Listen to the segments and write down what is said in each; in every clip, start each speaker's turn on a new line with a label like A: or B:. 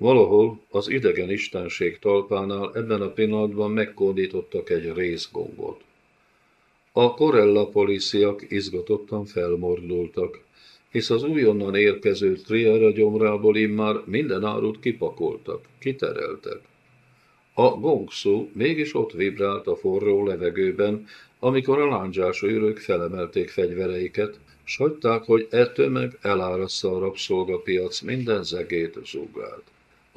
A: Valahol az idegen istenség talpánál ebben a pillanatban megkódítottak egy részgongot. A Corella policiak izgatottan felmordultak, hisz az újonnan érkező triára gyomrából immár minden árut kipakoltak, kitereltek. A gongszó mégis ott vibrált a forró levegőben, amikor a lándzsás őrök felemelték fegyvereiket, s hagyták, hogy e tömeg elárassza a rabszolgapiac minden zegét zúgált.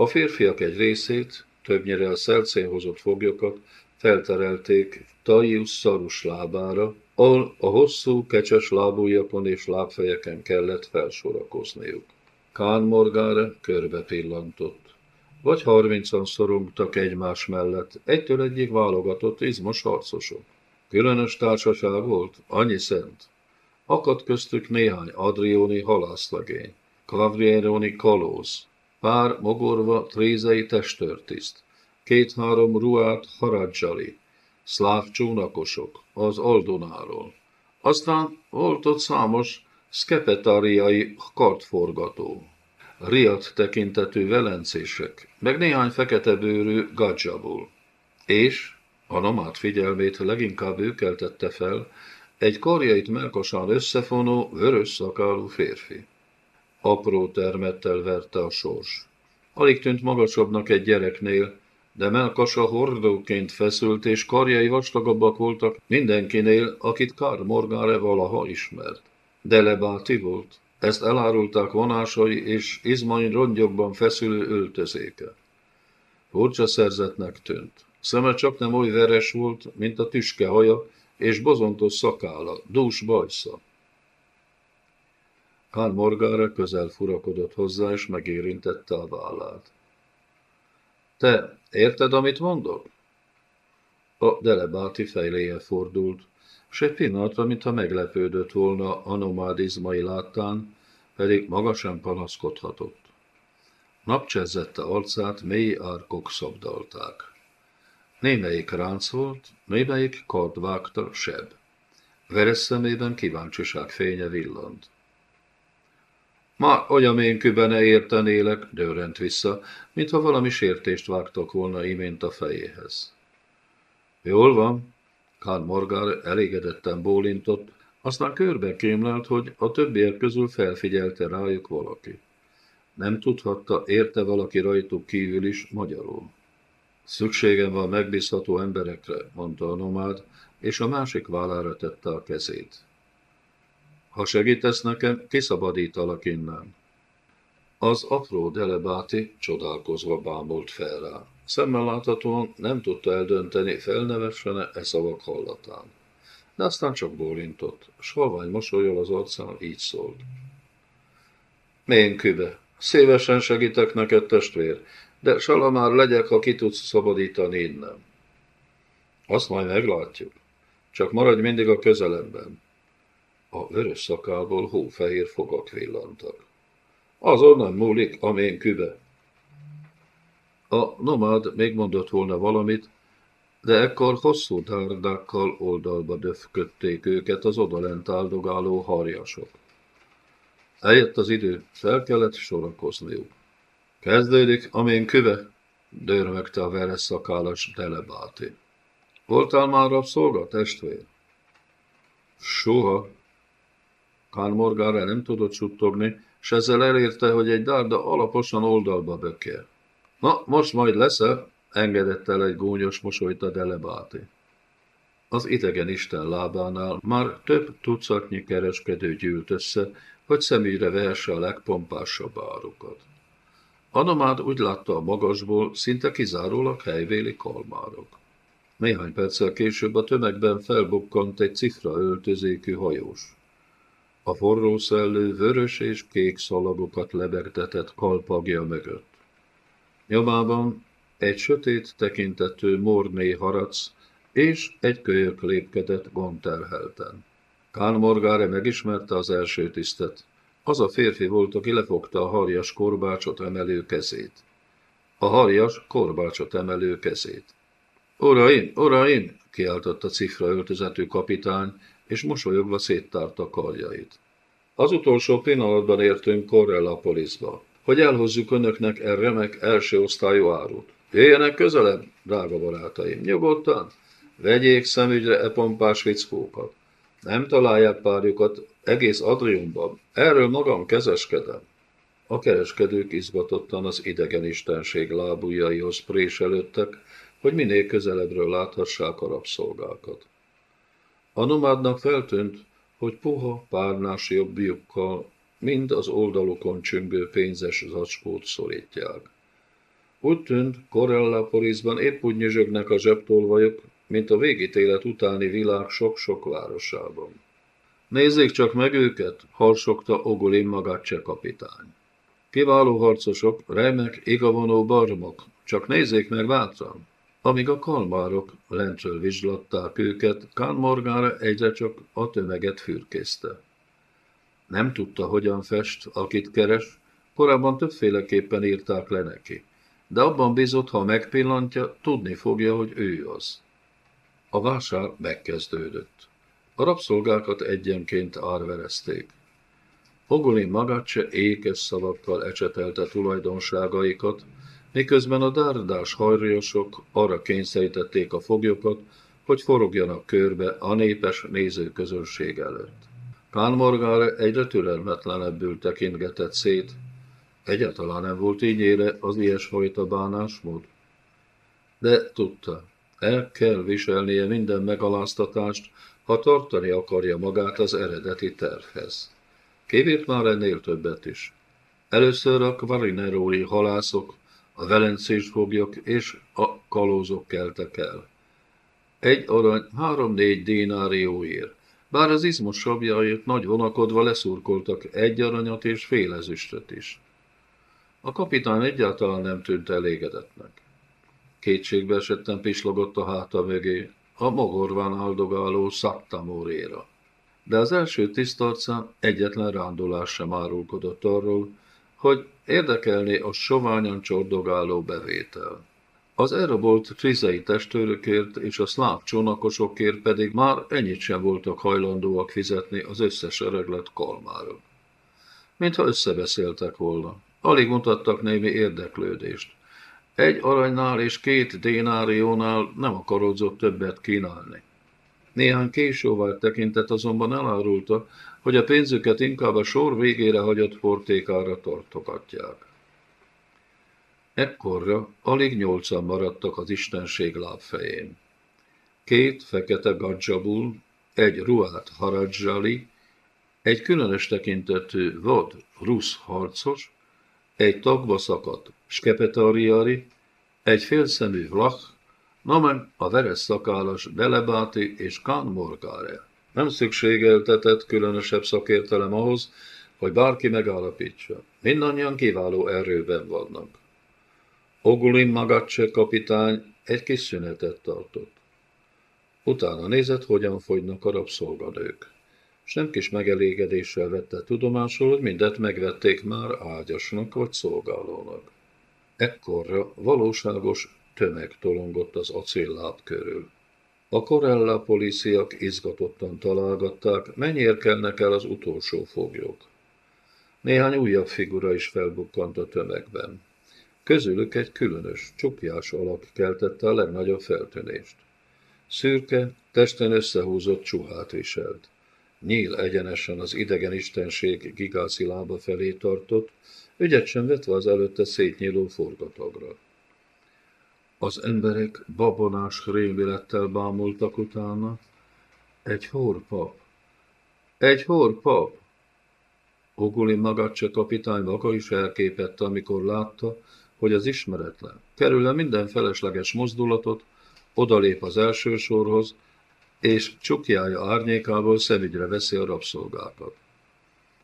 A: A férfiak egy részét, többnyire a szelcén hozott foglyokat, felterelték Taius szarus lábára, ahol a hosszú, kecses lábújakon és lábfejeken kellett felsorakozniuk. Kán Morgára körbe pillantott. Vagy harmincan szorongtak egymás mellett, egytől egyik válogatott izmos harcosok. Különös társaság volt, annyi szent. Akadt köztük néhány adrioni halászlegény, Clavrieroni kalóz, pár mogorva trézei testőrtiszt, két-három ruát haradzsali, szláv csónakosok az Aldonáról. Aztán volt ott számos szkepetáriai kartforgató, riat tekintetű velencések, meg néhány fekete bőrű gadzsabul. És, a nomád figyelmét leginkább ő fel, egy karjait melkosan összefonó, vörös szakálú férfi. Apró termettel verte a sors. Alig tűnt magasabbnak egy gyereknél, de melkasa hordóként feszült, és karjai vastagabbak voltak mindenkinél, akit Kár Morgáre valaha ismert. De lebáti volt. Ezt elárulták vonásai és izmai rongyokban feszülő öltözéke. Furcsa szerzetnek tűnt. Szeme csak nem oly veres volt, mint a tüske haja, és bozontos szakála, dús bajsza. Kán Morgára közel furakodott hozzá, és megérintette a vállát. Te érted, amit mondok? A delebáti fejléje fordult, s egy pillanatra, mintha meglepődött volna a láttán, pedig maga sem panaszkodhatott. Napcsezzette arcát mély árkok szabdalták. Némelyik ránc volt, némelyik kard vágta seb. Veres szemében kíváncsiság fénye villant. Ma olyan ménküben ne értenélek, dőrent vissza, mintha valami sértést vágtak volna imént a fejéhez. Jól van, Kán Morgár elégedetten bólintott, aztán körbe kémlelt, hogy a többiek közül felfigyelte rájuk valaki. Nem tudhatta, érte valaki rajtuk kívül is magyarul. Szükségem van megbízható emberekre, mondta a nomád, és a másik vállára tette a kezét. Ha segítesz nekem, kiszabadítalak innen. Az apró delebáti csodálkozva bámult fel rá. Szemmel láthatóan nem tudta eldönteni, felnevessene e szavak hallatán. De aztán csak bólintott, s halvány mosolyol az arcán így szólt. Mén kübe, szívesen segítek neked, testvér, de Salamár legyek, ha ki tudsz szabadítani innen. Azt majd meglátjuk. Csak maradj mindig a közelemben. A vörös szakálból hófehér fogak villantak. Azon nem múlik, amén kübe. A nomád még mondott volna valamit, de ekkor hosszú dárdákkal oldalba döfködték őket az odalent áldogáló harjasok. Eljött az idő, fel kellett sorakozniuk. Kezdődik, amén küve, dörmögte a veres szakálas delebáti. Voltál már rabszolga, testvér? Soha. Kán Morgára nem tudott suttogni, s ezzel elérte, hogy egy dárda alaposan oldalba bökél. Na, most majd leszel, engedett el egy gúnyos mosolyt a delebáti. Az idegen isten lábánál már több tucatnyi kereskedő gyűlt össze, hogy szemügyre vehesse a legpompásabb árukat. Anomád úgy látta a magasból, szinte kizárólag helyvéli kalmárok. Néhány perccel később a tömegben felbukkant egy cifra öltözékű hajós. A forró szellő vörös és kék szalagokat lebegtetett kalpagja mögött. Nyomában egy sötét tekintető morné harac és egy kölyök lépkedett gonterhelten. Kán Morgáre megismerte az első tisztet. Az a férfi volt, aki lefogta a harjas korbácsot emelő kezét. A harjas korbácsot emelő kezét. Uraim, uraim! kiáltott a cifra öltözetű kapitány, mosolyogva széttárta karjait. Az utolsó pillanatban értünk Correllapolisba. hogy elhozzuk önöknek e remek első osztályú árut. Jöjjenek közelebb, drága barátaim, nyugodtan, vegyék szemügyre e pompás fickókat. Nem találják párjukat egész Adriumban, erről magam kezeskedem. A kereskedők izgatottan az idegenistenség lábujjaihoz préselődtek, hogy minél közelebbről láthassák a rabszolgákat. A nomádnak feltűnt, hogy puha, párnás jobbjukkal mind az oldalukon csüngő pénzes zacskót szorítják. Úgy tűnt, Corellápolisban épp úgy nyüzsögnek a zsebtolvajok, mint a végítélet utáni világ sok-sok városában. Nézzék csak meg őket, harsogta Ogolin Magacse kapitány. Kiváló harcosok, remek, igavonó barmok, csak nézzék meg bátran. Amíg a kalmárok lentről vizslatták őket, Kán Morgára egyre csak a tömeget fürkészte. Nem tudta, hogyan fest, akit keres, korábban többféleképpen írták le neki, de abban bizott, ha megpillantja, tudni fogja, hogy ő az. A vásár megkezdődött. A rabszolgákat egyenként árverezték. Ogolin Magacse ékes szavakkal ecsetelte tulajdonságaikat, miközben a dárdás hajriosok arra kényszerítették a foglyokat, hogy forogjanak körbe a népes nézőközönség előtt. Kán Morgára egyre türelmetlenebbül tekintgetett szét. Egyáltalán nem volt ígyére az ilyesfajta bánásmód. De tudta, el kell viselnie minden megaláztatást, ha tartani akarja magát az eredeti tervhez. Kivért már ennél többet is. Először a kvarinerói halászok, a velencés foglyok és a kalózok keltek el. Egy arany három-négy dénárióért, bár az izmos sabjáért nagy vonakodva leszurkoltak egy aranyat és fél ezüstöt is. A kapitány egyáltalán nem tűnt elégedetnek. Kétségbe esetten pislogott a háta mögé, a mogorván áldogáló szaktamóréra. De az első tisztarcán egyetlen rándulás sem árulkodott arról, hogy érdekelné a soványan csordogáló bevétel. Az elrabolt trizei testőrökért és a szláv csónakosokért pedig már ennyit sem voltak hajlandóak fizetni az összes öreglet kalmárok. Mintha összebeszéltek volna. Alig mutattak némi érdeklődést. Egy aranynál és két dénáriónál nem akarodzott többet kínálni. Néhány késővált tekintet azonban elárulta, hogy a pénzüket inkább a sor végére hagyott portékára tartogatják. Ekkorra alig nyolcan maradtak az istenség lábfején. Két fekete gadzsabul, egy ruát haradzsali, egy különös tekintetű vad rusz harcos, egy tagba szakadt skepetariari, egy félszemű vlach, na meg a veres szakálas Delebáti és Kán Morgáre. Nem szükségeltetett különösebb szakértelem ahhoz, hogy bárki megállapítsa. Mindannyian kiváló erőben vannak. Ogulin Magacse kapitány egy kis szünetet tartott. Utána nézett, hogyan fogynak a rabszolganők. S nem kis megelégedéssel vette tudomásul, hogy mindet megvették már ágyasnak vagy szolgálónak. Ekkorra valóságos tömeg tolongott az acélláb körül. A Corella políciak izgatottan találgatták, mennyire kelnek el az utolsó foglyok. Néhány újabb figura is felbukkant a tömegben. Közülük egy különös, csukjás alak keltette a legnagyobb feltűnést. Szürke, testen összehúzott csuhát viselt. Nyíl egyenesen az idegen istenség gigászi lába felé tartott, ügyet sem vetve az előtte szétnyíló forgatagra. Az emberek babonás rémülettel bámultak utána. Egy horpap! Egy horpap! Oguli Magacse kapitány maga is elképette, amikor látta, hogy az ismeretlen, kerülve minden felesleges mozdulatot, odalép az első sorhoz, és csukjája árnyékából szemügyre veszi a rabszolgákat.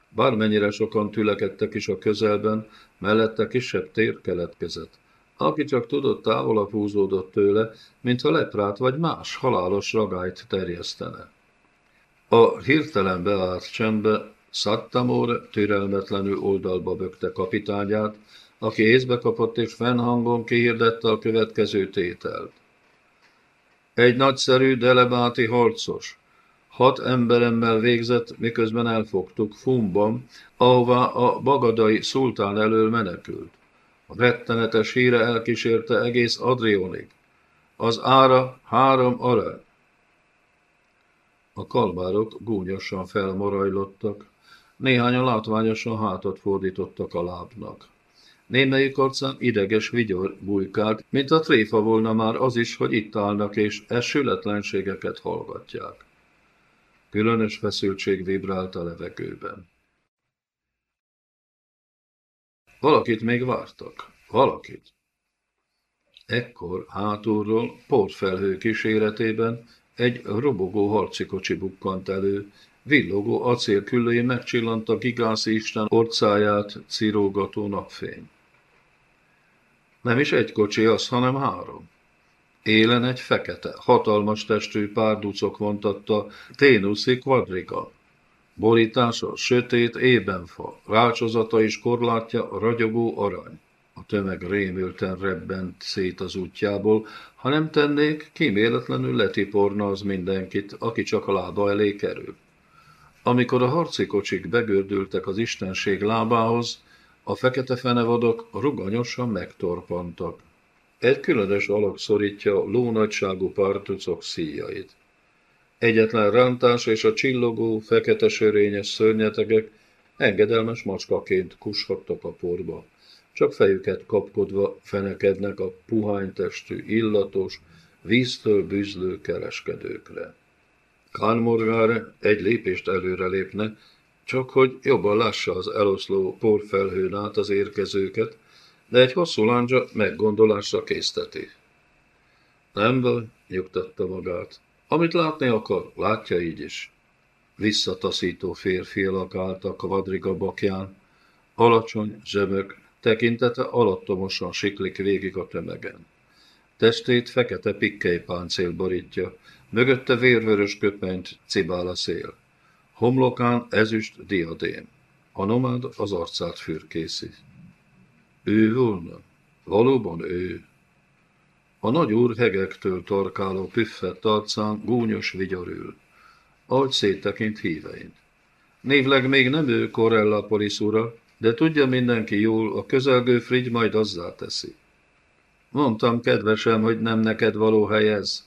A: Bármennyire sokan tülekedtek is a közelben, mellette kisebb tér keletkezett. Aki csak tudott, távolabb húzódott tőle, mintha leprát vagy más halálos ragályt terjesztene. A hirtelen beállt csendbe Szattamor türelmetlenül oldalba bökte kapitányát, aki észbe kapott és fennhangon kihirdette a következő tételt. Egy nagyszerű delebáti harcos, Hat emberemmel végzett, miközben elfogtuk Fumban, ahová a bagadai szultán elől menekült. A rettenetes híre elkísérte egész Adrionig. Az ára három arany. A kalmárok gúnyosan felmorajlottak, néhányan látványosan hátat fordítottak a lábnak. Némelyik arcán ideges vigyor bujkált, mint a tréfa volna már az is, hogy itt állnak és e sületlenségeket hallgatják. Különös feszültség vibrált a levegőben. Valakit még vártak. Valakit. Ekkor hátulról portfelhő kíséretében egy robogó harcikocsi bukkant elő, villogó acélküllői megcsillant a gigászi isten orcáját cirógató napfény. Nem is egy kocsi az, hanem három. Élen egy fekete, hatalmas testű párducok vontatta Ténuszi quadriga. Borítása sötét ébenfa, rácsozata és korlátja ragyogó arany. A tömeg rémülten rebbent szét az útjából, ha nem tennék, kíméletlenül letiporna az mindenkit, aki csak a lába elé kerül. Amikor a harci kocsik begördültek az istenség lábához, a fekete fenevadok ruganyosan megtorpantak. Egy különös alak szorítja lónagyságú partucok szíjait. Egyetlen rántás és a csillogó, fekete sörényes szörnyetegek engedelmes macskaként kushattak a porba. Csak fejüket kapkodva fenekednek a puhánytestű, illatos, víztől bűzlő kereskedőkre. Kánmorgára egy lépést előre lépne, csak hogy jobban lássa az eloszló porfelhőn át az érkezőket, de egy hosszú lándzsa meggondolásra készteti. Nem baj, nyugtatta magát. Amit látni akar, látja így is. Visszataszító férfiak álltak a vadriga bakján, alacsony, zsömök, tekintete alattomosan siklik végig a tömegen. Testét fekete pikkely páncél borítja, mögötte vérvörös köpenyt cibál a szél. Homlokán ezüst diadém. A nomád az arcát fürkészi. Ő volna? Valóban ő. A nagy úr hegektől tarkáló püffett arcán gúnyos vigyorül. Agy széttekint hívein. Névleg még nem ő Corella Polis ura, de tudja mindenki jól, a közelgő frigy majd azzá teszi. Mondtam, kedvesem, hogy nem neked való hely ez.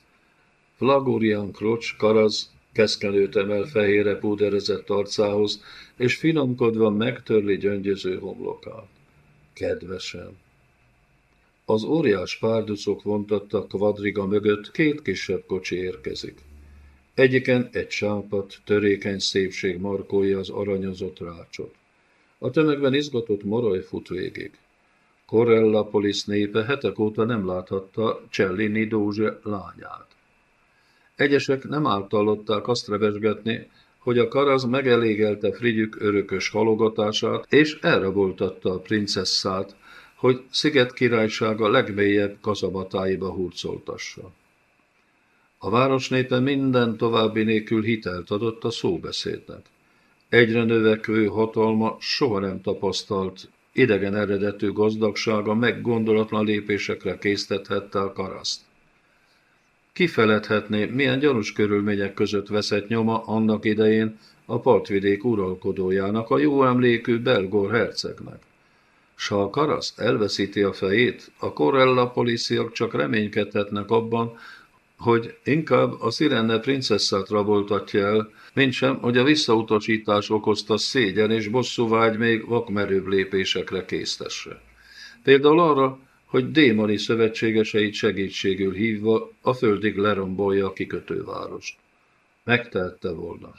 A: Flagurian Krocs, Karaz, keszkenőt emel fehére púderezett arcához, és finomkodva megtörli gyöngyöző homlokát. Kedvesem! Az óriás párducok vontattak kvadriga mögött két kisebb kocsi érkezik. Egyiken egy sápat, törékeny szépség markolja az aranyozott rácsot. A tömegben izgatott moraj fut végig. Polis népe hetek óta nem láthatta Cellini Dózse lányát. Egyesek nem általották azt revesgetni, hogy a karaz megelégelte Frigyük örökös halogatását, és elraboltatta a princesszát, hogy Sziget királysága legmélyebb kazabatáiba hurcoltassa. A város népe minden további nélkül hitelt adott a szóbeszédnek. Egyre növekvő hatalma soha nem tapasztalt, idegen eredetű gazdagsága meggondolatlan lépésekre késztethette a karaszt. Kifeledhetné, milyen gyanús körülmények között veszett nyoma annak idején a partvidék uralkodójának, a jó emlékű Belgor hercegnek. S ha a karasz elveszíti a fejét, a Corella policiak csak reménykedhetnek abban, hogy inkább a Szirenne princesszát raboltatja el, mint sem, hogy a visszautasítás okozta szégyen és bosszúvágy még vakmerőbb lépésekre késztesse. Például arra, hogy démoni szövetségeseit segítségül hívva a földig lerombolja a kikötővárost. Megtehette volna.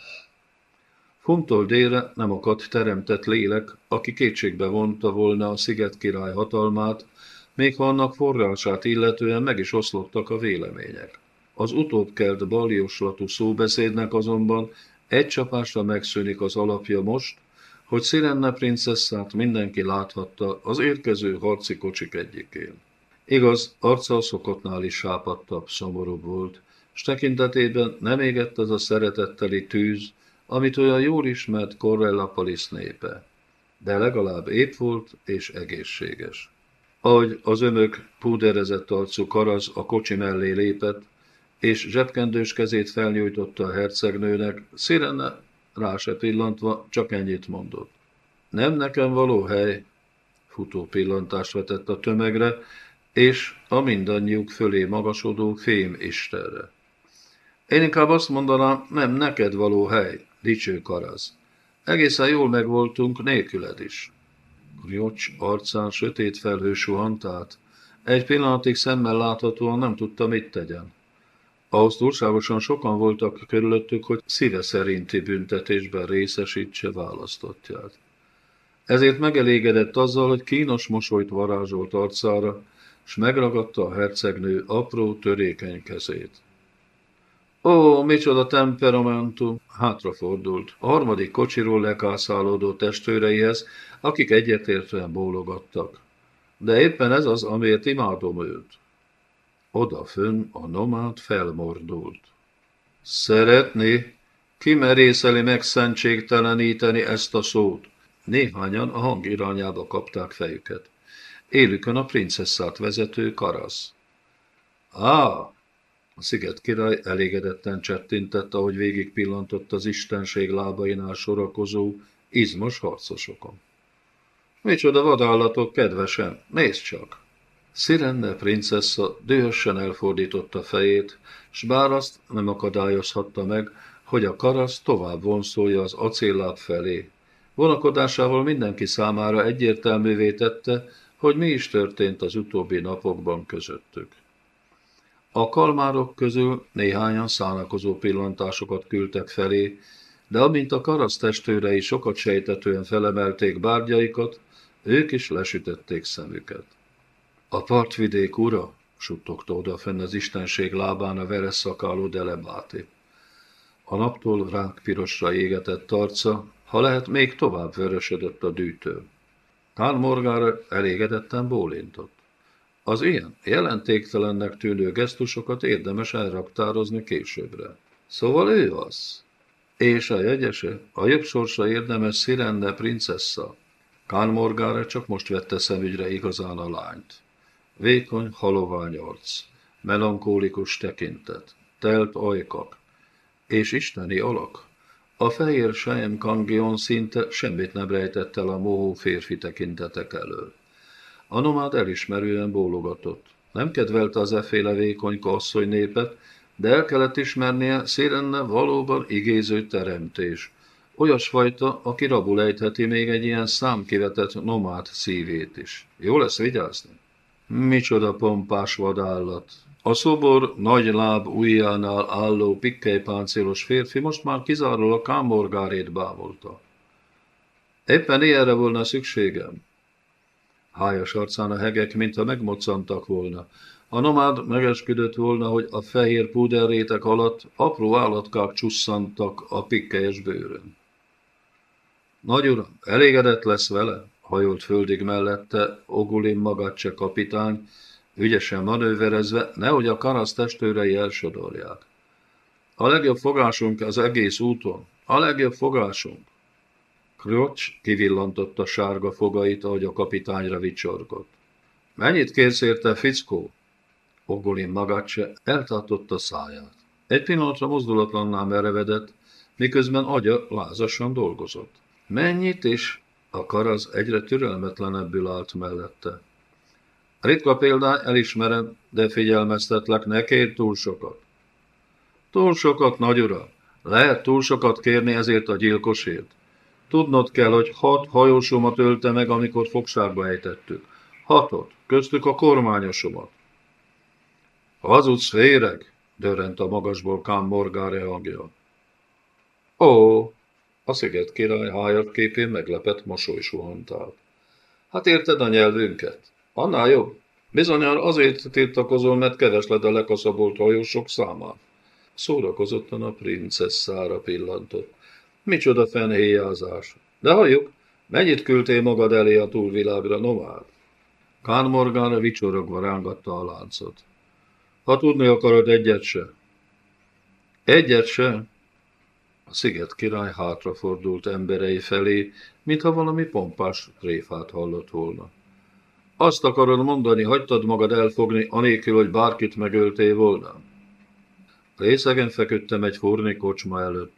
A: Funtól délre nem akadt teremtett lélek, aki kétségbe vonta volna a sziget király hatalmát, még ha annak forrását illetően meg is oszlottak a vélemények. Az utóbb kelt baljoslatú szóbeszédnek azonban egy csapásra megszűnik az alapja most, hogy Szirenne princesszát mindenki láthatta az érkező harci kocsik egyikén. Igaz, arca a szokottnál is sápadtabb, szomorúbb volt, s tekintetében nem égett az a szeretetteli tűz, amit olyan jól ismert Corella Palis népe, de legalább épp volt és egészséges. Ahogy az ömök púderezett arcú karaz a kocsi mellé lépett, és zsebkendős kezét felnyújtotta a hercegnőnek, Szirenne rá se pillantva csak ennyit mondott. Nem nekem való hely, futó pillantást vetett a tömegre, és a mindannyiuk fölé magasodó fém istenre. Én inkább azt mondanám, nem neked való hely, dicső karaz. Egészen jól megvoltunk nélküled is. Riocs arcán sötét felhő suhant át. Egy pillanatig szemmel láthatóan nem tudta, mit tegyen. Ahhoz túlságosan sokan voltak körülöttük, hogy szíve szerinti büntetésben részesítse választottját. Ezért megelégedett azzal, hogy kínos mosolyt varázsolt arcára, s megragadta a hercegnő apró, törékeny kezét. Ó, micsoda temperamentum! Hátrafordult. A harmadik kocsiról lekászálódó testőreihez, akik egyetértően bólogattak. De éppen ez az, amiért imádom őt. Odafön a nomád felmordult. Szeretné? Ki merészeli megszentségteleníteni ezt a szót? Néhányan a hang irányába kapták fejüket. Élükön a princesszát vezető karasz. Á, a sziget király elégedetten csettintett, ahogy végig pillantott az istenség lábainál sorakozó, izmos harcosokon. Micsoda vadállatok, kedvesem, nézd csak! Szirenne princessa dühösen elfordította fejét, s bár azt nem akadályozhatta meg, hogy a karasz tovább vonszolja az acélláb felé. Vonakodásával mindenki számára egyértelművé tette, hogy mi is történt az utóbbi napokban közöttük. A kalmárok közül néhányan szánakozó pillantásokat küldtek felé, de amint a karasz testőrei sokat sejtetően felemelték bárgyaikat, ők is lesütették szemüket. A partvidék ura, suttogta odafenn az istenség lábán a veres szakáló delebáti. A naptól rák pirosra égetett arca, ha lehet, még tovább vörösödött a dűtől. Kán Morgára elégedetten bólintott. Az ilyen jelentéktelennek tűnő gesztusokat érdemes elraktározni későbbre. Szóval ő az. És a jegyese, a jobb sorsa érdemes Szirenne princessa. Kán Morgára csak most vette szemügyre igazán a lányt. Vékony, halovány arc, melankólikus tekintet, telt ajkak, és isteni alak. A fehér sejem kangion szinte semmit nem rejtett el a mohó férfi tekintetek elől. A nomád elismerően bólogatott. Nem kedvelte az efféle vékonyka asszony népet, de el kellett ismernie, Szirenne valóban igéző teremtés. Olyasfajta, aki rabul ejtheti még egy ilyen számkivetett nomád szívét is. Jó lesz vigyázni? Micsoda pompás vadállat! A szobor nagy láb ujjánál álló pikkelypáncélos férfi most már kizárólag kámorgárét bámulta. Éppen ilyenre volna szükségem. Hájas arcán a hegek, mintha megmoccantak volna. A nomád megesküdött volna, hogy a fehér púderrétek alatt apró állatkák csusszantak a pikkelyes bőrön. Nagy uram, elégedett lesz vele? Hajolt földig mellette Ogulin Magacse kapitány, ügyesen manőverezve, nehogy a karasz testőrei elsodorják. A legjobb fogásunk az egész úton. A legjobb fogásunk. Krocs kivillantotta sárga fogait, ahogy a kapitányra vicsorgott. Mennyit kérsz érte, fickó? Ogolin Magacse eltartotta száját. Egy pillanatra mozdulatlanná merevedett, miközben agya lázasan dolgozott. Mennyit is? A karaz egyre türelmetlenebbül állt mellette. Ritka példány, elismerem, de figyelmeztetlek, ne kér túl sokat. Túl sokat, nagy ura. Lehet túl sokat kérni ezért a gyilkosért. Tudnod kell, hogy hat hajósomat ölte meg, amikor fogságba ejtettük. Hatot, köztük a kormányosomat. Hazudsz féreg, dörrent a magasból Kám Morgáre hangja. Ó, a sziget király hájat képén meglepett mosoly suhant Hát érted a nyelvünket? Annál jobb. Bizonyára azért tiltakozol, mert kevesled a lekaszabolt hajósok számát. Szórakozottan a princesszára pillantott. Micsoda fenhéjázás. De halljuk, mennyit küldtél magad elé a túlvilágra, nomád? Kán Morgana vicsorogva rángatta a láncot. Ha tudni akarod, egyet se. Egyet se? A sziget király hátrafordult emberei felé, mintha valami pompás tréfát hallott volna. Azt akarod mondani, hagytad magad elfogni, anélkül, hogy bárkit megöltél volna? Részegen feküdtem egy furni kocsma előtt,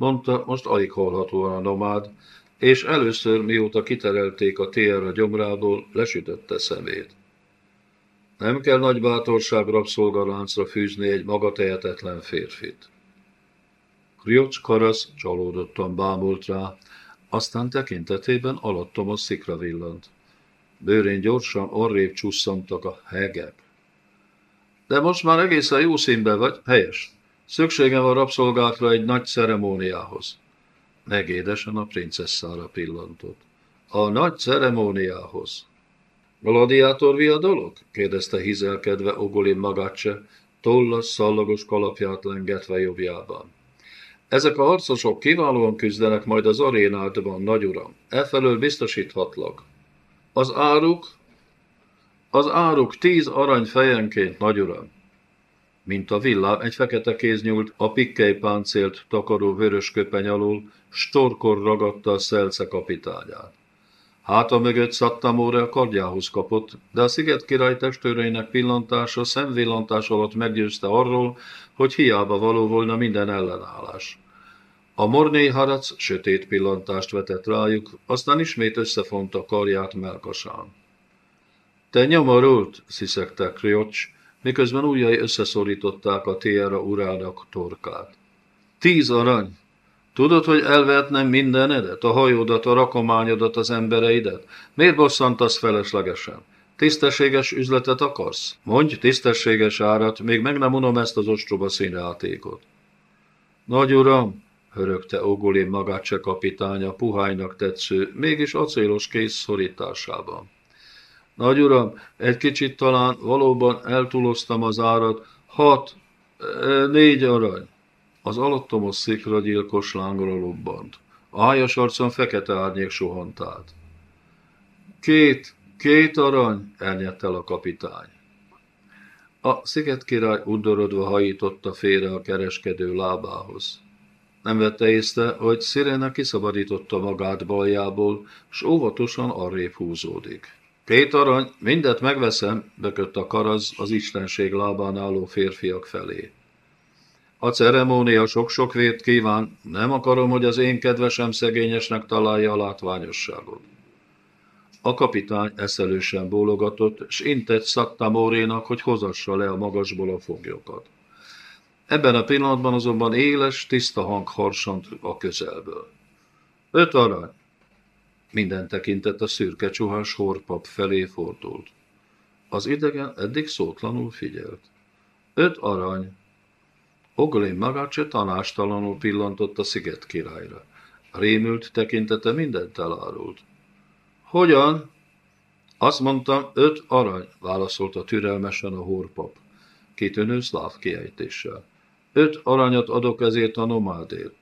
A: mondta most alig hallhatóan a nomád, és először, mióta kiterelték a térre gyomrából, lesütötte szemét. Nem kell nagy bátorság rabszolgaláncra fűzni egy maga tehetetlen férfit. Kriocs Karasz csalódottan bámult rá, aztán tekintetében alattom a szikra villant. Bőrén gyorsan arrébb csusszantak a hegek. De most már egészen jó színben vagy, helyes. Szükségem van rabszolgákra egy nagy ceremóniához. Megédesen a princesszára pillantott. A nagy ceremóniához. Gladiátor viadalok? kérdezte hizelkedve Ogolin Magacse, tollas, szallagos kalapját lengetve jobbjában. Ezek a harcosok kiválóan küzdenek majd az arénádban, nagy uram. Efelől biztosíthatlak. Az áruk? Az áruk tíz arany fejenként, nagy uram. Mint a villám, egy fekete kéz nyúlt a pikkely páncélt takaró vörös köpeny alól, storkor ragadta a szelce kapitányát. Háta mögött Szattamóra a kardjához kapott, de a sziget király testőreinek pillantása szemvillantás alatt meggyőzte arról, hogy hiába való volna minden ellenállás. A morné harac sötét pillantást vetett rájuk, aztán ismét összefonta karját melkasán. Te nyomorult, sziszegte Kriocs, miközben ujjai összeszorították a tiéra urának torkát. Tíz arany! Tudod, hogy elvehetnem mindenedet, a hajódat, a rakományodat, az embereidet? Miért bosszantasz feleslegesen? Tisztességes üzletet akarsz? Mondj tisztességes árat, még meg nem unom ezt az ostoba színjátékot. Nagy uram, hörögte Ogolin Magácse kapitánya puhánynak tetsző, mégis acélos kész szorításában. Nagy uram, egy kicsit talán valóban eltúloztam az árat, hat, négy arany. Az alattomos szikra gyilkos lángra lobbant. A hájas arcon fekete árnyék suhant át. Két, két arany, elnyett el a kapitány. A sziget király udorodva hajította félre a kereskedő lábához. Nem vette észre, hogy Szirena kiszabadította magát baljából, s óvatosan arrébb húzódik. Két arany, mindet megveszem, bökött a karaz az istenség lábán álló férfiak felé. A ceremónia sok-sok vért kíván, nem akarom, hogy az én kedvesem szegényesnek találja a látványosságot. A kapitány eszelősen bólogatott, s intett Szattamórénak, hogy hozassa le a magasból a foglyokat. Ebben a pillanatban azonban éles, tiszta hang harsant a közelből. Öt arany! Minden tekintet a szürke csuhás horpap felé fordult. Az idegen eddig szótlanul figyelt. Öt arany! Ogolén magát se tanástalanul pillantott a sziget királyra. Rémült tekintete mindent elárult. Hogyan? Azt mondtam, öt arany, válaszolta türelmesen a horpap, kitűnő szláv kiejtéssel. Öt aranyat adok ezért a nomádért.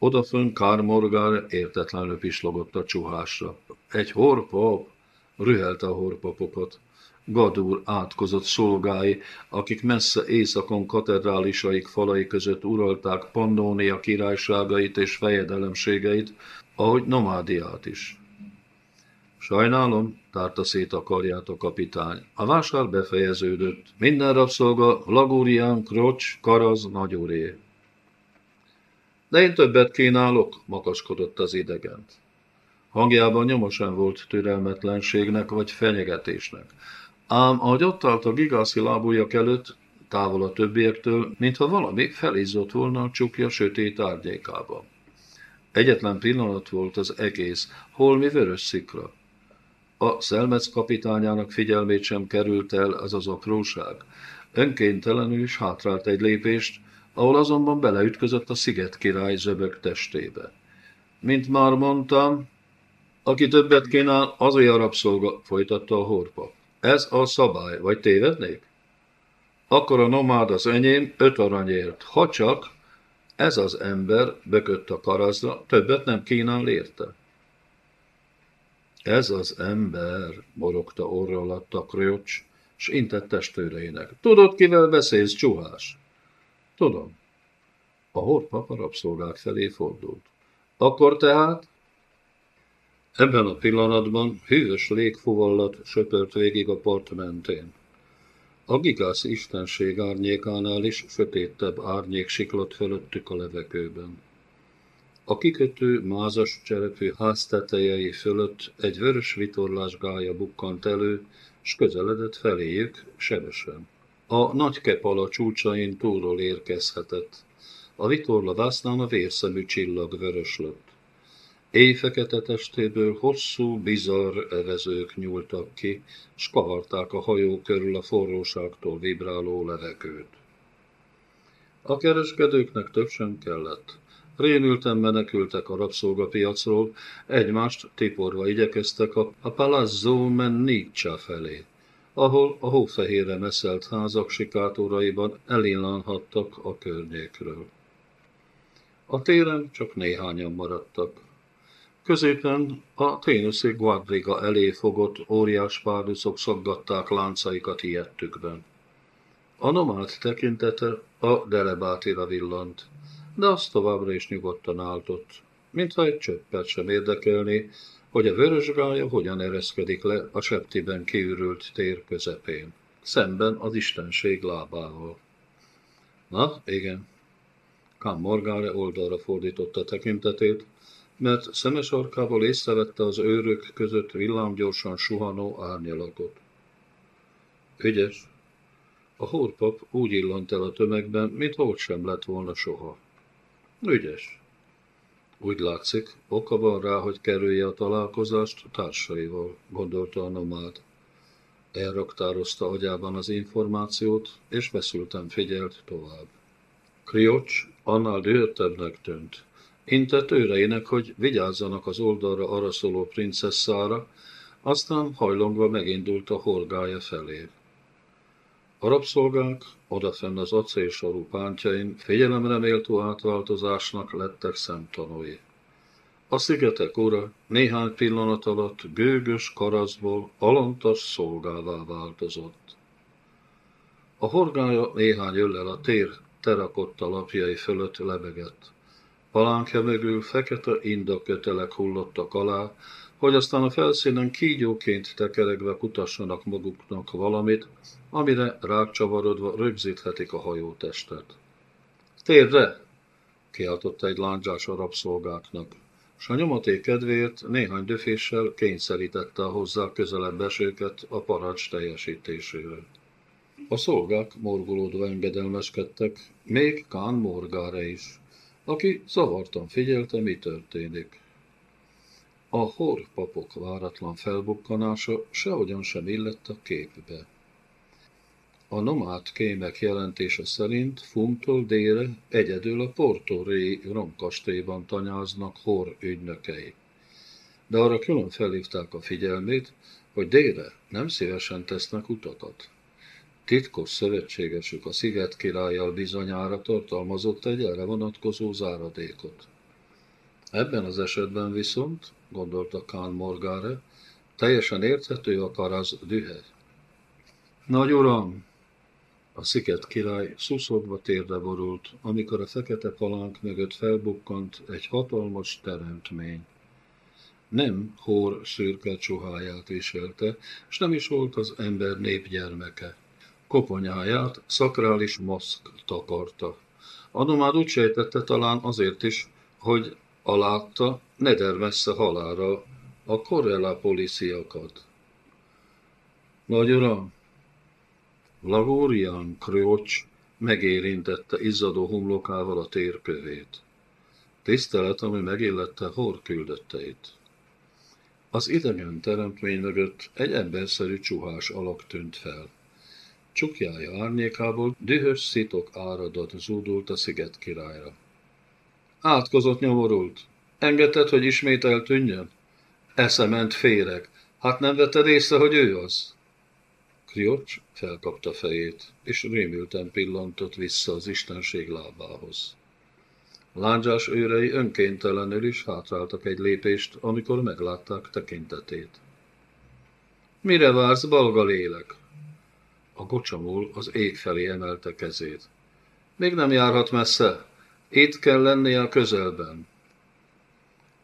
A: Odafön Kármorgár értetlenül pislogott a csuhásra. Egy horpap, rühelte a horpapokat. Gadur átkozott szolgái, akik messze éjszakon katedrálisaik falai között uralták Pandónia királyságait és fejedelemségeit, ahogy nomádiát is. Sajnálom, tárta szét a karját a kapitány. A vásár befejeződött. Minden rabszolga, Lagurian, Krocs, Karaz, Nagyuré. De én többet kínálok, makaskodott az idegent. Hangjában nyomosan volt türelmetlenségnek vagy fenyegetésnek. Ám ahogy ott állt a gigászi lábújak előtt, távol a többiektől, mintha valami felizzott volna a csukja sötét árnyékába. Egyetlen pillanat volt az egész, holmi vörös szikra. A szelmec kapitányának figyelmét sem került el ez az apróság. Önkéntelenül is hátrált egy lépést, ahol azonban beleütközött a sziget király zöbök testébe. Mint már mondtam, aki többet kínál, az olyan rabszolga, folytatta a horpa. Ez a szabály, vagy tévednék? Akkor a nomád az enyém öt aranyért, ha csak ez az ember bökött a karazra, többet nem kínál érte. Ez az ember, morogta orra alatt a kröcs, s intett testőreinek. Tudod, kivel beszélsz, csuhás? Tudom. A horpap rabszolgák felé fordult. Akkor tehát? Ebben a pillanatban hűvös légfuvallat söpört végig a part mentén. A gigász istenség árnyékánál is sötétebb árnyék siklott fölöttük a levegőben. A kikötő mázas cserepű háztetejei fölött egy vörös vitorlás gája bukkant elő, s közeledett feléjük sebesen. A nagy kepala csúcsain túlról érkezhetett. A vitorla vásznán a vérszemű csillag vöröslött. Éjfekete testéből hosszú, bizarr evezők nyúltak ki, s kavarták a hajó körül a forróságtól vibráló levegőt. A kereskedőknek több sem kellett. Rémülten menekültek a rabszolgapiacról, egymást tiporva igyekeztek a, a Palazzo Menniccia felé, ahol a hófehérre meszelt házak sikátoraiban elillanhattak a környékről. A téren csak néhányan maradtak. Középen a ténuszi Guadriga elé fogott óriás párducok szaggatták láncaikat ilyettükben. A nomád tekintete a delebátira villant, de az továbbra is nyugodtan álltott, mintha egy csöppet sem érdekelné, hogy a vörös gája hogyan ereszkedik le a septiben kiürült tér közepén, szemben az istenség lábával. Na, igen. Kám Morgáre oldalra fordította tekintetét, mert szemes arkából észrevette az őrök között villámgyorsan suhanó árnyalakot. Ügyes. A hórpap úgy illant el a tömegben, mint volt sem lett volna soha. Ügyes. Úgy látszik, oka van rá, hogy kerülje a találkozást társaival, gondolta a nomád. Elraktározta agyában az információt, és feszülten figyelt tovább. Kriocs annál dühöttebbnek tűnt. Intett őreinek, hogy vigyázzanak az oldalra araszoló princesszára, aztán hajlongva megindult a horgája felé. A rabszolgák odafenn az acélsarú pántjain figyelemre méltó átváltozásnak lettek szemtanúi. A szigetek ura néhány pillanat alatt gőgös karaszból alantas szolgává változott. A horgája néhány öllel a tér terakotta lapjai fölött lebegett. Palánkja mögül fekete indakötelek hullottak alá, hogy aztán a felszínen kígyóként tekeregve kutassanak maguknak valamit, amire rákcsavarodva rögzíthetik a hajótestet. Térdre! kiáltotta egy lándzsás a rabszolgáknak, s a nyomaték kedvéért néhány döféssel kényszerítette a hozzá közelebb esőket a parancs teljesítésére. A szolgák morgulódva engedelmeskedtek, még Kán Morgára is, aki zavartan figyelte, mi történik. A hor papok váratlan felbukkanása sehogyan sem illett a képbe. A nomád kémek jelentése szerint Fumtól délre egyedül a Portoré romkastélyban tanyáznak hor ügynökei. De arra külön felhívták a figyelmét, hogy délre nem szívesen tesznek utakat. Titkos szövetségesük a sziget királlyal bizonyára tartalmazott egy erre vonatkozó záradékot. Ebben az esetben viszont, gondolta Kán Morgáre, teljesen érthető a karaz dühe. Nagy uram, a sziget király szuszogva térde borult, amikor a fekete palánk mögött felbukkant egy hatalmas teremtmény. Nem hór szürke csuháját viselte, s nem is volt az ember népgyermeke. Koponyáját szakrális maszk takarta. A nomád úgy sejtette talán azért is, hogy alátta ne dermessze halára a Corella policiakat. Nagy uram, Lagórián Kriocs megérintette izzadó homlokával a térkövét. Tisztelet, ami megillette Hor küldötteit. Az idegen teremtmény mögött egy emberszerű csuhás alak tűnt fel. Csukjája árnyékából dühös szitok áradat zúdult a sziget királyra. Átkozott nyomorult. Engedted, hogy ismét eltűnjön? Eszement féreg. Hát nem vetted észre, hogy ő az? Kriocs felkapta fejét, és rémülten pillantott vissza az istenség lábához. Lándzsás őrei önkéntelenül is hátráltak egy lépést, amikor meglátták tekintetét. Mire vársz, balga lélek? A gocsamul az ég felé emelte kezét. Még nem járhat messze, itt kell lennie a közelben.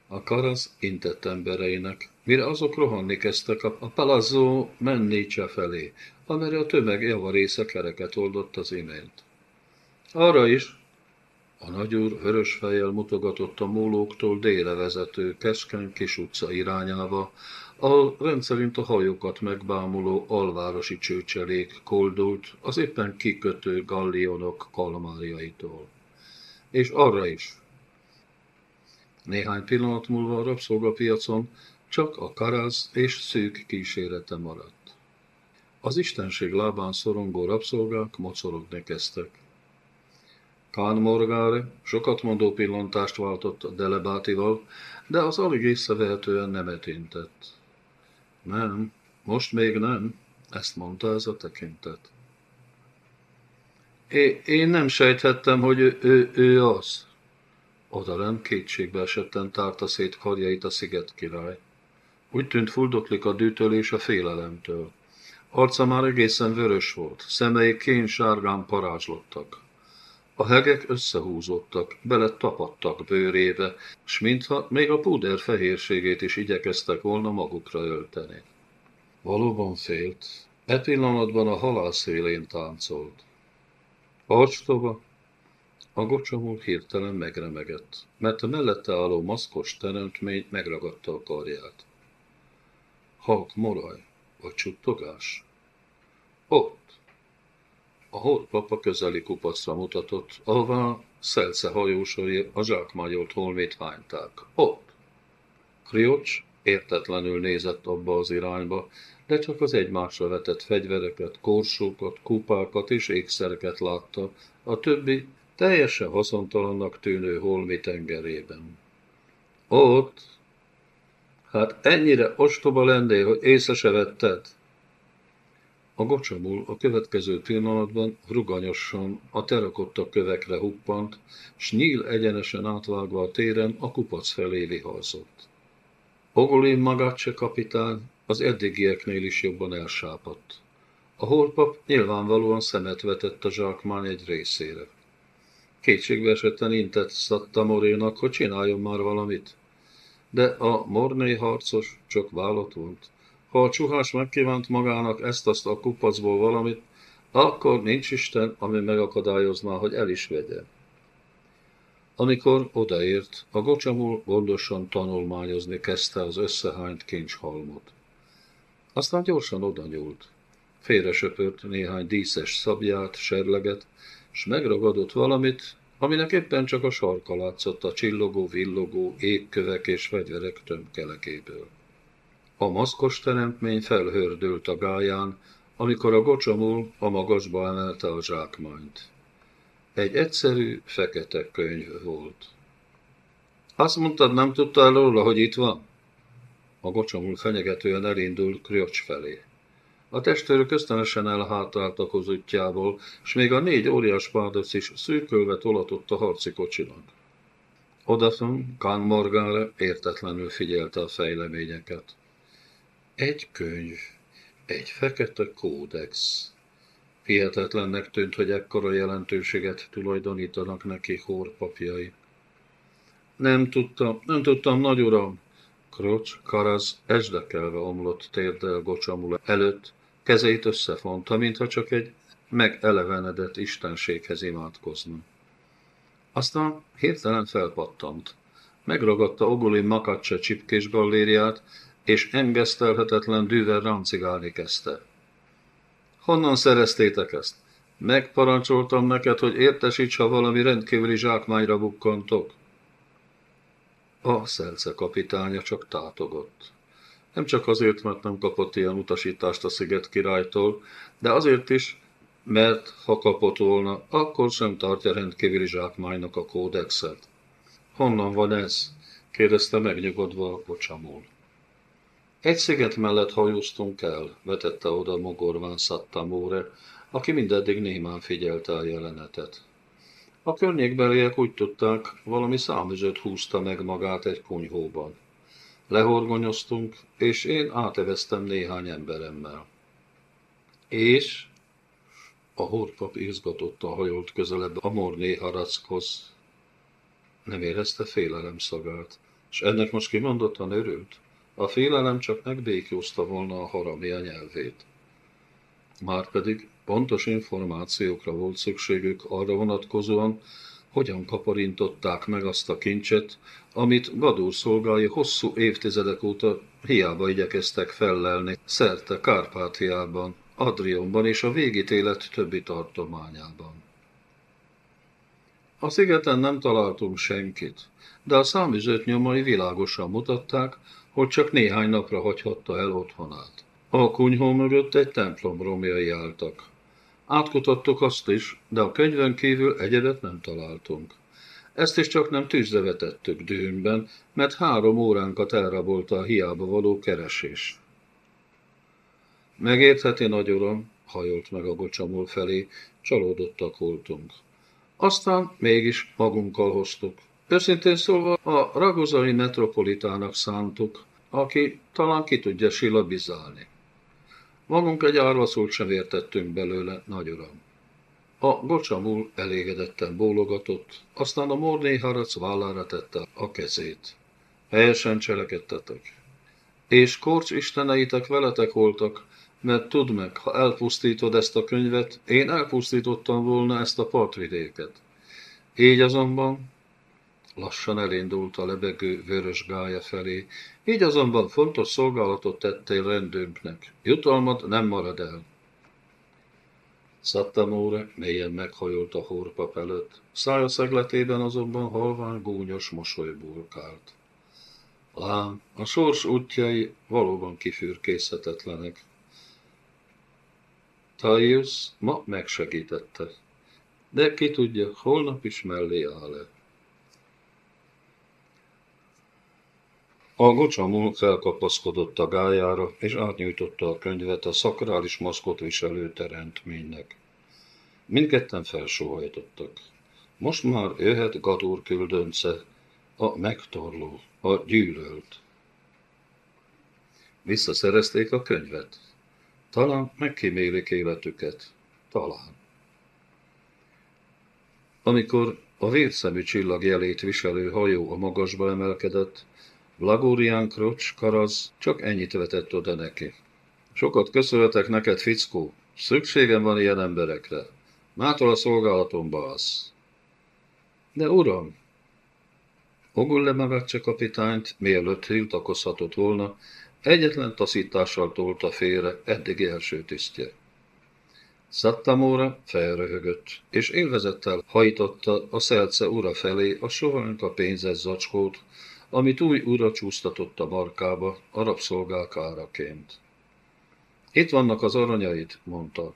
A: A karasz intett embereinek, mire azok rohanni kezdtek a, Palazzo Mennice felé, amire a tömeg javarésze kereket oldott az imént. Arra is, a nagyúr vörös fejjel mutogatott a mólóktól délre vezető keskeny kis utca irányába, ahol rendszerint a hajókat megbámuló alvárosi csőcselék koldult az éppen kikötő gallionok kalmáriaitól. És arra is. Néhány pillanat múlva a rabszolgapiacon csak a karaz és szűk kísérete maradt. Az istenség lábán szorongó rabszolgák mocorogni kezdtek. Kán Morgáre sokat mondó pillantást váltott a Delebátival, de az alig észrevehetően nemet intett. Nem, most még nem, ezt mondta ez a tekintet. É, én nem sejthettem, hogy ő, ő, ő az. Odalem kétségbe esetten tárta szét karjait a sziget király. Úgy tűnt fuldoklik a dűtől és a félelemtől. Arca már egészen vörös volt, szemei kén sárgán parázslottak. A hegek összehúzódtak, bele tapadtak bőrébe, s mintha még a púder fehérségét is igyekeztek volna magukra ölteni. Valóban félt. E pillanatban a halál szélén táncolt. Arcstova, a gocsamul hirtelen megremegett, mert a mellette álló maszkos teremtmény megragadta a karját. Halk moraj, vagy csuttogás? Ott, a horpapa közeli kupacra mutatott, ahová szelce hajósai a zsákmányolt holmét hányták. Ott! Kriocs értetlenül nézett abba az irányba, de csak az egymásra vetett fegyvereket, korsókat, kupákat és ékszereket látta, a többi teljesen haszontalannak tűnő holmi tengerében. Ott? Hát ennyire ostoba lennél, hogy észre se vetted? A gocsamul a következő pillanatban ruganyosan a terakotta kövekre huppant, s nyíl egyenesen átvágva a téren a kupac felé viharzott. Ogolin Magacse kapitány az eddigieknél is jobban elsápadt. A holpap nyilvánvalóan szemet vetett a zsákmány egy részére. Kétségbe esetten intett Szatta Morénak, hogy csináljon már valamit. De a morné harcos csak vállat volt. Ha a csuhás megkívánt magának ezt-azt a kupacból valamit, akkor nincs Isten, ami megakadályozná, hogy el is vegye. Amikor odaért, a gocsamul gondosan tanulmányozni kezdte az összehányt kincshalmot. Aztán gyorsan oda nyúlt. Félre söpört néhány díszes szabját, serleget, s megragadott valamit, aminek éppen csak a sarka látszott a csillogó, villogó égkövek és fegyverek tömkelekéből. A maszkos teremtmény felhördült a gáján, amikor a gocsamul a magasba emelte a zsákmányt. Egy egyszerű, fekete könyv volt. Azt mondtad, nem tudtál róla, hogy itt van? A gocsamul fenyegetően elindult Kriocs felé. A testőrök ösztönösen elhátáltak az útjából, és még a négy óriás párdoc is szűkölve tolatott a harci kocsinak. Odafön Kán Morgára értetlenül figyelte a fejleményeket. Egy könyv, egy fekete kódex. Hihetetlennek tűnt, hogy ekkora jelentőséget tulajdonítanak neki hórpapjai. Nem tudtam, nem tudtam, nagy uram. Krocs, Karaz esdekelve omlott térdel gocsamula előtt, kezeit összefonta, mintha csak egy megelevenedett istenséghez imádkozna. Aztán hirtelen felpattant. Megragadta Ogulin Makacse csipkés gallériát, és engesztelhetetlen dűvel ráncigálni kezdte. Honnan szereztétek ezt? Megparancsoltam neked, hogy értesíts, ha valami rendkívüli zsákmányra bukkantok. A szelce kapitánya csak tátogott. Nem csak azért, mert nem kapott ilyen utasítást a sziget királytól, de azért is, mert ha kapott volna, akkor sem tartja rendkívüli zsákmánynak a kódexet. Honnan van ez? kérdezte megnyugodva a kocsamul. Egy sziget mellett hajóztunk el, vetette oda mogorván Szattamóre, aki mindeddig némán figyelte a jelenetet. A környékbeliek úgy tudták, valami számüzött húzta meg magát egy kunyhóban. Lehorgonyoztunk, és én áteveztem néhány emberemmel. És a horpap izgatottan hajolt közelebb a morné harackhoz. Nem érezte félelem szagát, és ennek most kimondottan örült? A félelem csak megbékjózta volna a haramia nyelvét. Márpedig pontos információkra volt szükségük arra vonatkozóan, hogyan kaparintották meg azt a kincset, amit Gadúr szolgái hosszú évtizedek óta hiába igyekeztek fellelni szerte Kárpátiában, Adrionban és a végítélet többi tartományában. A szigeten nem találtunk senkit, de a számüzött nyomai világosan mutatták, hogy csak néhány napra hagyhatta el otthonát. A kunyhó mögött egy templom romjai álltak. Átkutattuk azt is, de a könyvön kívül egyebet nem találtunk. Ezt is csak nem tűzre vetettük dühünkben, mert három óránkat elrabolta a hiába való keresés. Megértheti, nagy uram, hajolt meg a bocsamul felé, csalódottak voltunk. Aztán mégis magunkkal hoztuk. Őszintén szólva a ragozai metropolitának szántuk, aki talán ki tudja silabizálni. Magunk egy árvaszót sem értettünk belőle, nagy uram. A gocsamul elégedetten bólogatott, aztán a morné harac vállára tette a kezét. Helyesen cselekedtetek. És korcs isteneitek veletek voltak, mert tudd meg, ha elpusztítod ezt a könyvet, én elpusztítottam volna ezt a partvidéket. Így azonban lassan elindult a lebegő vörös gája felé, így azonban fontos szolgálatot tettél rendünknek. Jutalmad nem marad el. Szattamóra mélyen meghajolt a horpap előtt, szája szegletében azonban halvány gúnyos mosoly burkált. Lám, a sors útjai valóban kifürkészhetetlenek. Taius ma megsegítette, de ki tudja, holnap is mellé áll-e. A gocsamul felkapaszkodott a gájára, és átnyújtotta a könyvet a szakrális maszkot viselő teremtménynek. Mindketten felsóhajtottak. Most már jöhet Gadúr küldönce, a megtorló, a gyűlölt. Visszaszerezték a könyvet. Talán megkímélik életüket. Talán. Amikor a vérszemű csillag jelét viselő hajó a magasba emelkedett, Lagúrián Krocs Karaz csak ennyit vetett oda neki. Sokat köszönhetek neked, fickó. Szükségem van ilyen emberekre. Mától a szolgálatomba az. De uram, Ogulle Magacse kapitányt, mielőtt tiltakozhatott volna, egyetlen taszítással tolta félre eddigi első tisztje. Szattamóra felröhögött, és élvezettel hajtotta a szelce ura felé a sohanyka pénzes zacskót, amit új ura csúsztatott a markába, a rabszolgák áraként. Itt vannak az aranyaid, mondta.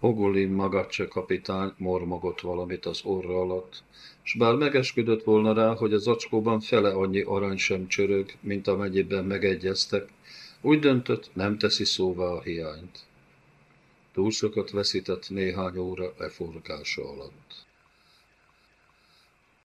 A: Ogulin Magacse kapitány mormogott valamit az orra alatt, s bár megesküdött volna rá, hogy az zacskóban fele annyi arany sem csörög, mint amennyiben megegyeztek, úgy döntött, nem teszi szóvá a hiányt. Túl sokat veszített néhány óra leforgása alatt.